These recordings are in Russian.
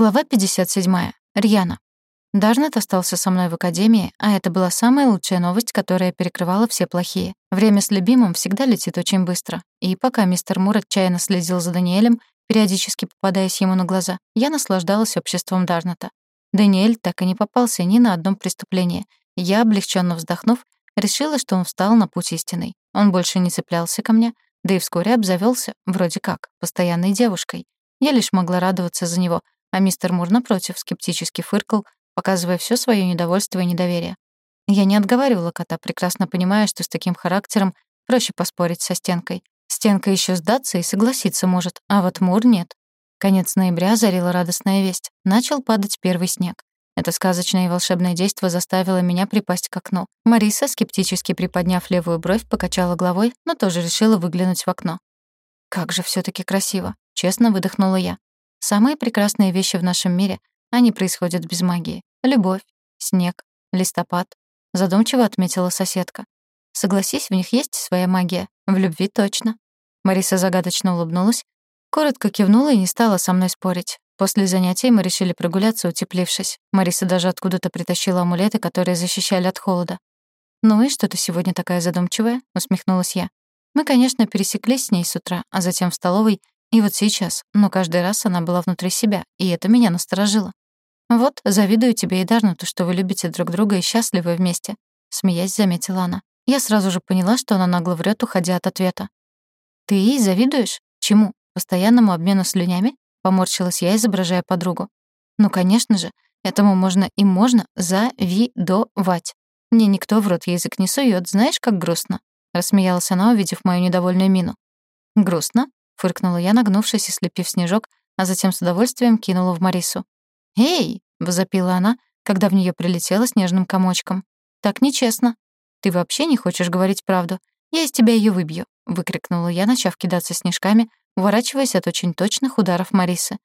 Глава 57. Рьяна. Дарнет остался со мной в академии, а это была самая лучшая новость, которая перекрывала все плохие. Время с любимым всегда летит очень быстро. И пока мистер Мур отчаянно следил за Даниэлем, периодически попадаясь ему на глаза, я наслаждалась обществом Дарнета. Даниэль так и не попался ни на одном преступлении. Я, облегченно вздохнув, решила, что он встал на путь истинный. Он больше не цеплялся ко мне, да и вскоре обзавелся, вроде как, постоянной девушкой. Я лишь могла радоваться за него — а мистер Мур, напротив, скептически фыркал, показывая все свое недовольство и недоверие. Я не отговаривала кота, прекрасно понимая, что с таким характером проще поспорить со стенкой. Стенка еще сдаться и согласиться может, а вот Мур нет. Конец ноября озарила радостная весть. Начал падать первый снег. Это сказочное и волшебное действо заставило меня припасть к окну. Мариса, скептически приподняв левую бровь, покачала головой, но тоже решила выглянуть в окно. «Как же все таки красиво!» — честно выдохнула я. Самые прекрасные вещи в нашем мире, они происходят без магии. Любовь, снег, листопад. Задумчиво отметила соседка. Согласись, в них есть своя магия. В любви точно. Мариса загадочно улыбнулась, коротко кивнула и не стала со мной спорить. После занятий мы решили прогуляться, утеплившись. Мариса даже откуда-то притащила амулеты, которые защищали от холода. «Ну и что ты сегодня такая задумчивая?» — усмехнулась я. Мы, конечно, пересеклись с ней с утра, а затем в столовой и вот сейчас, но каждый раз она была внутри себя, и это меня насторожило. «Вот, завидую тебе и Дарнуту, что вы любите друг друга и счастливы вместе», — смеясь заметила она. Я сразу же поняла, что она нагло врет, уходя от ответа. «Ты ей завидуешь? Чему? Постоянному обмену слюнями?» — поморщилась я, изображая подругу. «Ну, конечно же, этому можно и можно завидовать. Мне никто в рот язык не сует, знаешь, как грустно?» — рассмеялась она, увидев мою недовольную мину. «Грустно?» Фыркнула я, нагнувшись и слепив снежок, а затем с удовольствием кинула в Марису. «Эй!» — возопила она, когда в нее прилетела снежным комочком. «Так нечестно. Ты вообще не хочешь говорить правду? Я из тебя ее выбью», — выкрикнула я, начав кидаться снежками, уворачиваясь от очень точных ударов Марисы.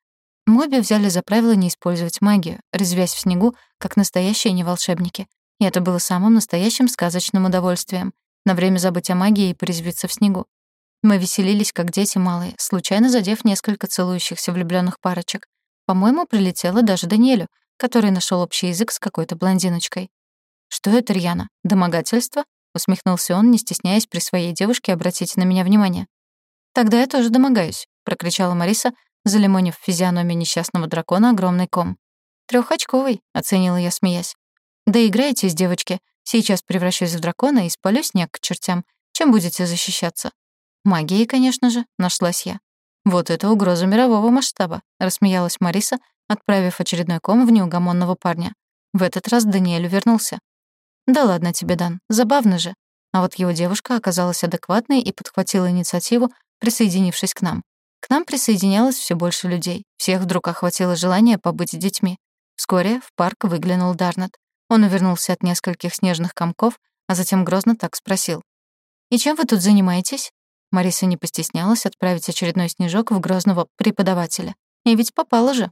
Мы обе взяли за правило не использовать магию, резвясь в снегу, как настоящие неволшебники. И это было самым настоящим сказочным удовольствием — на время забыть о магии и порезвиться в снегу. Мы веселились, как дети малые, случайно задев несколько целующихся влюбленных парочек. По-моему, прилетело даже Даниэлю, который нашел общий язык с какой-то блондиночкой. «Что это, Рьяна? Домогательство?» — усмехнулся он, не стесняясь при своей девушке обратить на меня внимание. «Тогда я тоже домогаюсь», — прокричала Мариса, залимонив физиономию несчастного дракона огромный ком. «Трёхочковый», — оценила я, смеясь. «Да играйтесь, девочки. Сейчас превращусь в дракона и спалю снег к чертям. Чем будете защищаться?» Магией, конечно же, нашлась я. Вот это угроза мирового масштаба, рассмеялась Мариса, отправив очередной ком в неугомонного парня. В этот раз Даниэль вернулся. Да ладно тебе, Дан, забавно же. А вот его девушка оказалась адекватной и подхватила инициативу, присоединившись к нам. К нам присоединялось все больше людей. Всех вдруг охватило желание побыть детьми. Вскоре в парк выглянул Дарнет. Он увернулся от нескольких снежных комков, а затем грозно так спросил. «И чем вы тут занимаетесь?» Мариса не постеснялась отправить очередной снежок в грозного преподавателя. И ведь попала же,